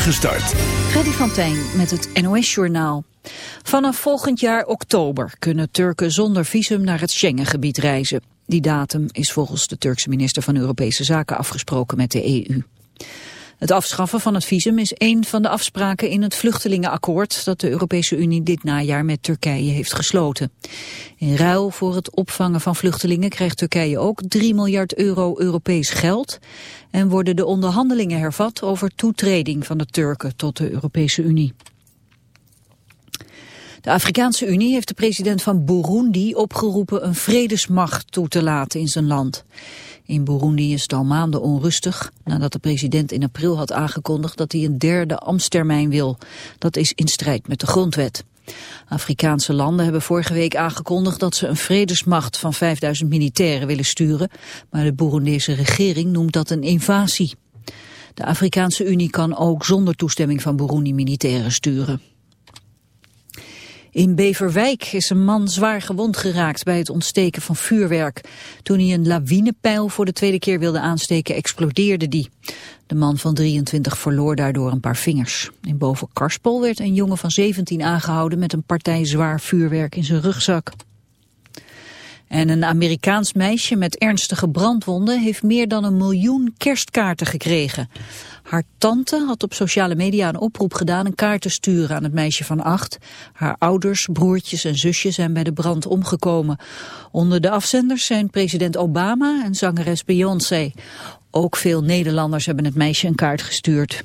spoedige start. Van Tijn met het NOS-journaal. Vanaf volgend jaar oktober kunnen Turken zonder visum naar het Schengengebied reizen. Die datum is volgens de Turkse minister van Europese Zaken afgesproken met de EU. Het afschaffen van het visum is een van de afspraken in het vluchtelingenakkoord dat de Europese Unie dit najaar met Turkije heeft gesloten. In ruil voor het opvangen van vluchtelingen krijgt Turkije ook 3 miljard euro Europees geld en worden de onderhandelingen hervat over toetreding van de Turken tot de Europese Unie. De Afrikaanse Unie heeft de president van Burundi opgeroepen een vredesmacht toe te laten in zijn land. In Burundi is het al maanden onrustig nadat de president in april had aangekondigd dat hij een derde ambtstermijn wil. Dat is in strijd met de grondwet. Afrikaanse landen hebben vorige week aangekondigd dat ze een vredesmacht van 5000 militairen willen sturen, maar de Burundese regering noemt dat een invasie. De Afrikaanse Unie kan ook zonder toestemming van Burundi militairen sturen. In Beverwijk is een man zwaar gewond geraakt bij het ontsteken van vuurwerk. Toen hij een lawinepijl voor de tweede keer wilde aansteken, explodeerde die. De man van 23 verloor daardoor een paar vingers. In Bovenkarspel werd een jongen van 17 aangehouden met een partij zwaar vuurwerk in zijn rugzak. En een Amerikaans meisje met ernstige brandwonden heeft meer dan een miljoen kerstkaarten gekregen. Haar tante had op sociale media een oproep gedaan een kaart te sturen aan het meisje van acht. Haar ouders, broertjes en zusjes zijn bij de brand omgekomen. Onder de afzenders zijn president Obama en zangeres Beyoncé. Ook veel Nederlanders hebben het meisje een kaart gestuurd.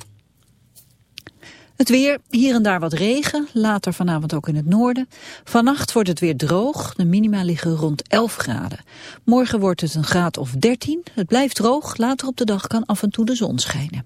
Het weer, hier en daar wat regen, later vanavond ook in het noorden. Vannacht wordt het weer droog, de minima liggen rond 11 graden. Morgen wordt het een graad of 13, het blijft droog, later op de dag kan af en toe de zon schijnen.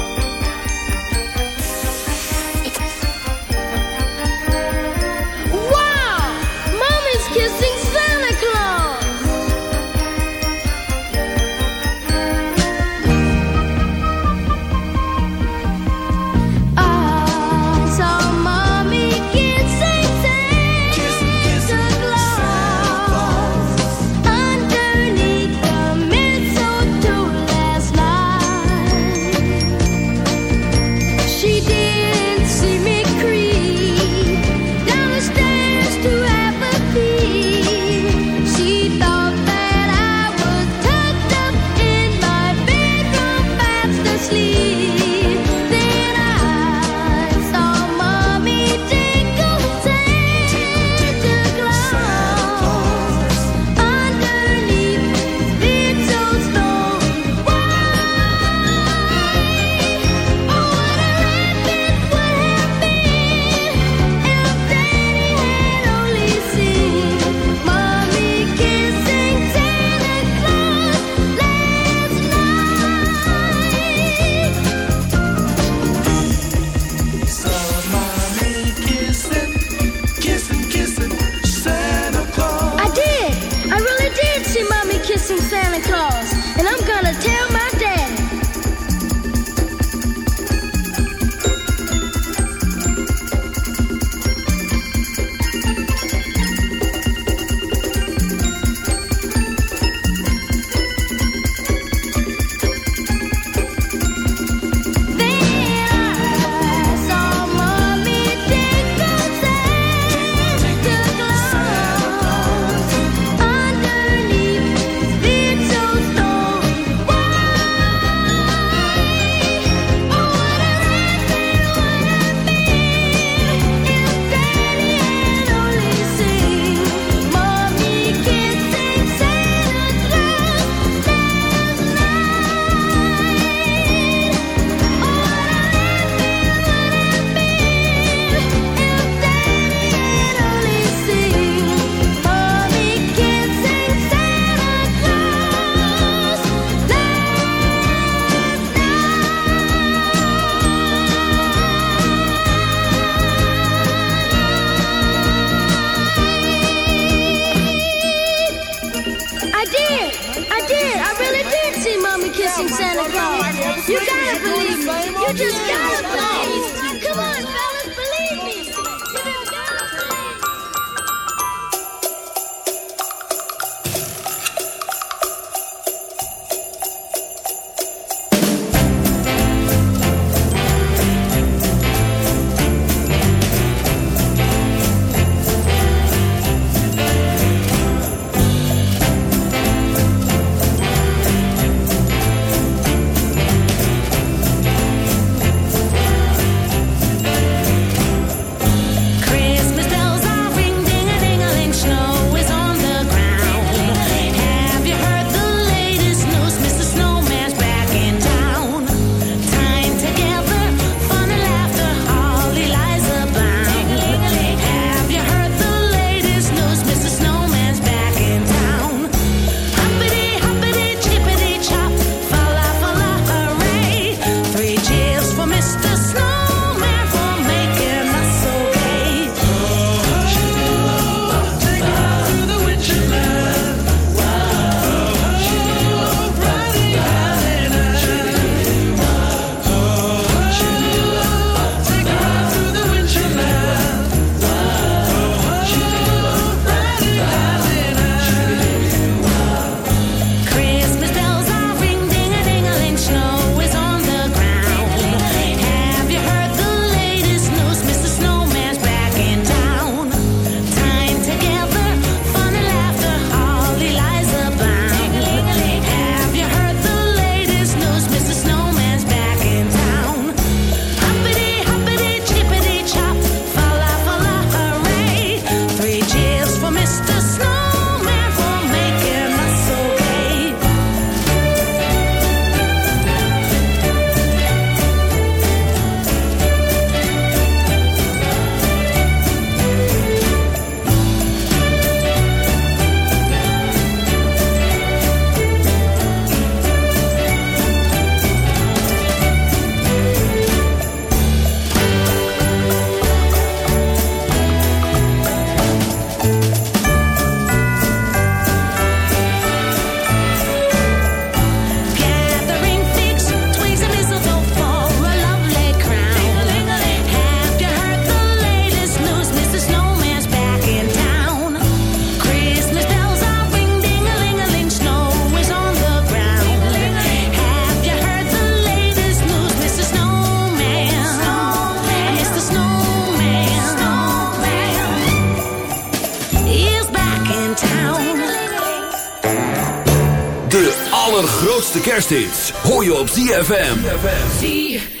Kersthits hoor je op ZFM. ZFM.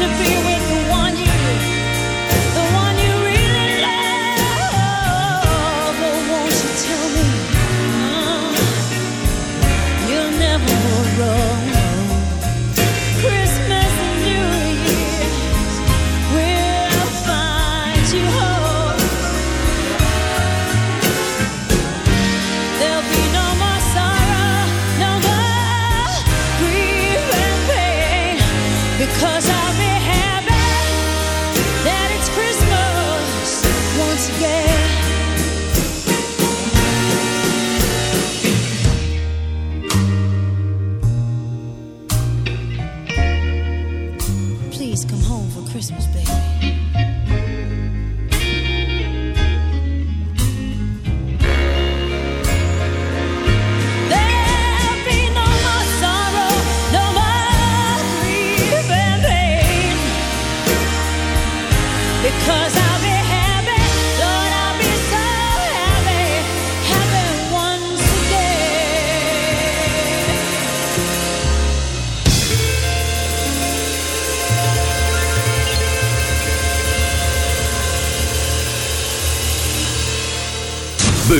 to be with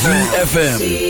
ZFM.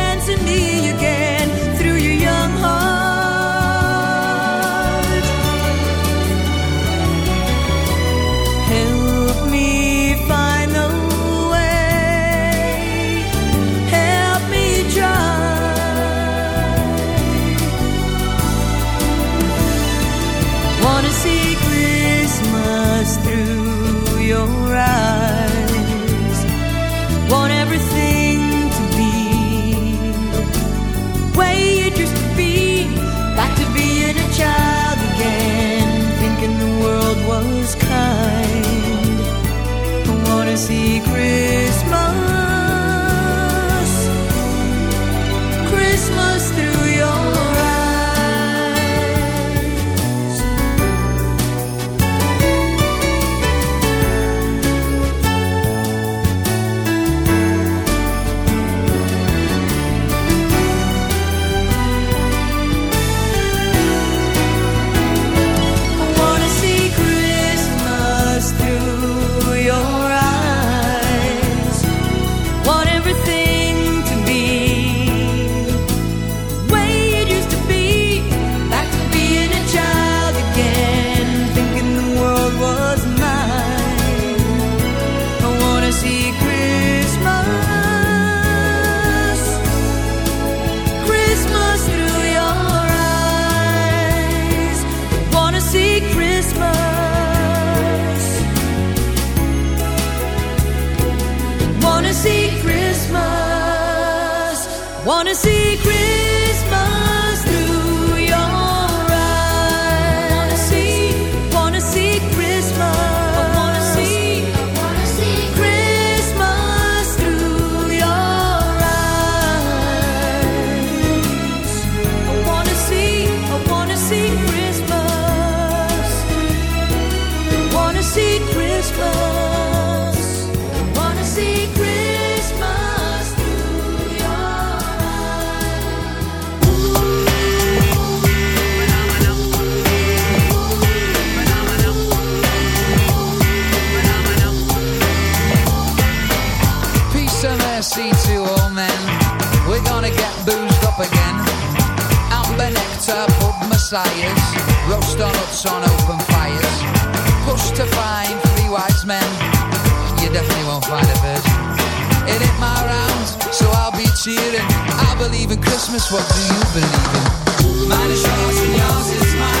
sires, roast on huts on open fires. Push to find three wise men, you definitely won't find a virgin. It ain't my round, so I'll be cheering. I believe in Christmas, what do you believe in? Mine is yours and yours is mine.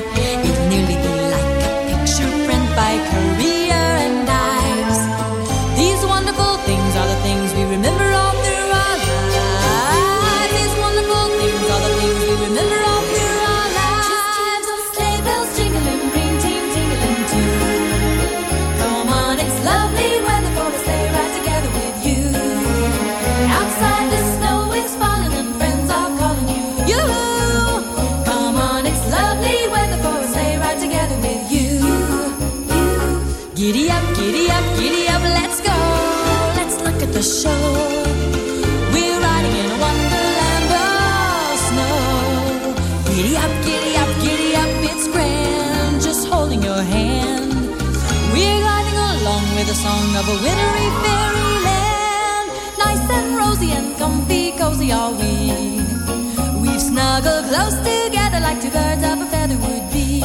A wintry fairyland. Nice and rosy and comfy, cozy are we. We've snuggled close together like two birds of a feather would be.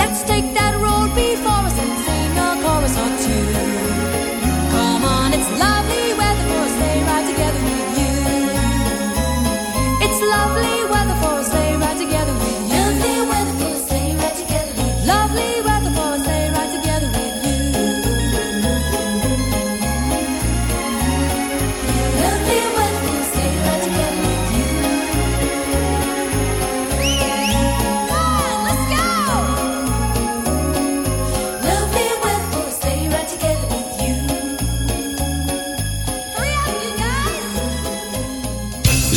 Let's take that road before us and sing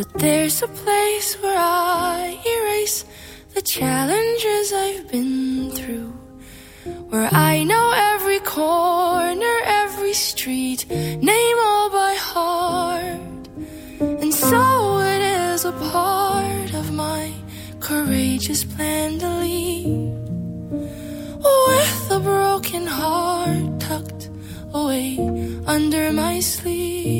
But there's a place where I erase the challenges I've been through. Where I know every corner, every street, name all by heart. And so it is a part of my courageous plan to leave. With a broken heart tucked away under my sleeve.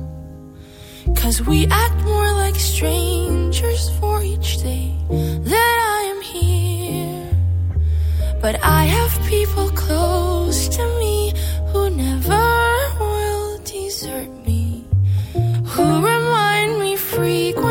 Cause we act more like strangers for each day that I am here. But I have people close to me who never will desert me. Who remind me frequently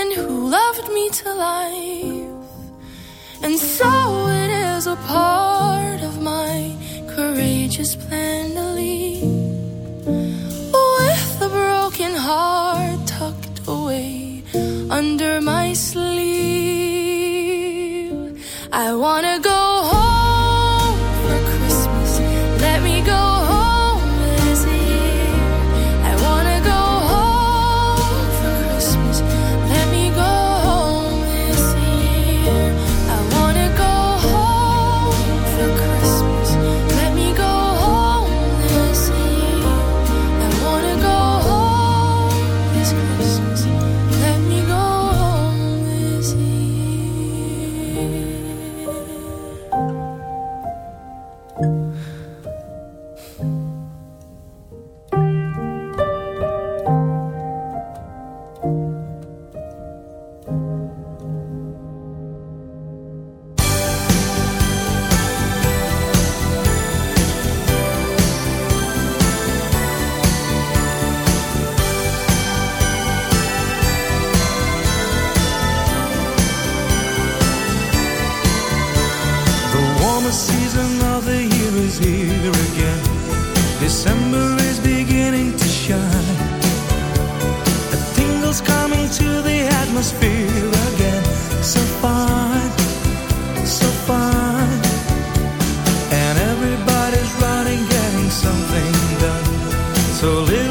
and who loved me to life. And so it is a part of my courageous plan to leave with a broken heart tucked away under my sleeve. I wanna go. So live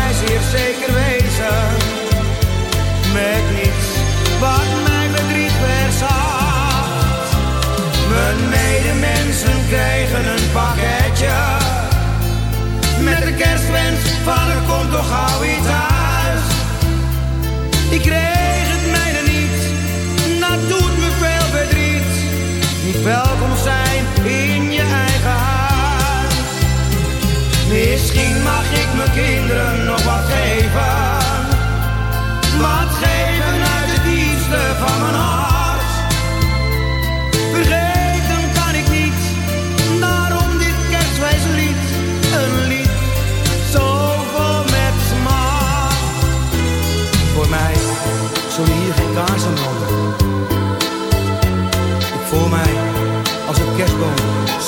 mij zeer zeker wezen. Met niets wat mijn bedriet verzacht. Mijn medemensen kregen een pakketje. Met de kerstwens van er komt toch gauw iets thuis. Ik kreeg het mijne niet, dat doet me veel verdriet. Niet welkom zijn in je eigen huis. Misschien mag ik mijn kinderen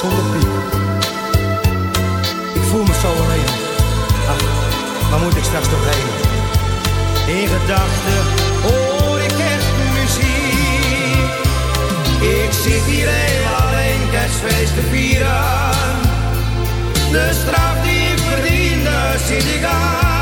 Ik voel me zo alleen. Ach, waar moet ik straks toch heen? In gedachten hoor ik kerstmuziek. Ik zit hier heel alleen kerstfeest te vieren. De straf die ik verdiende zit ik aan.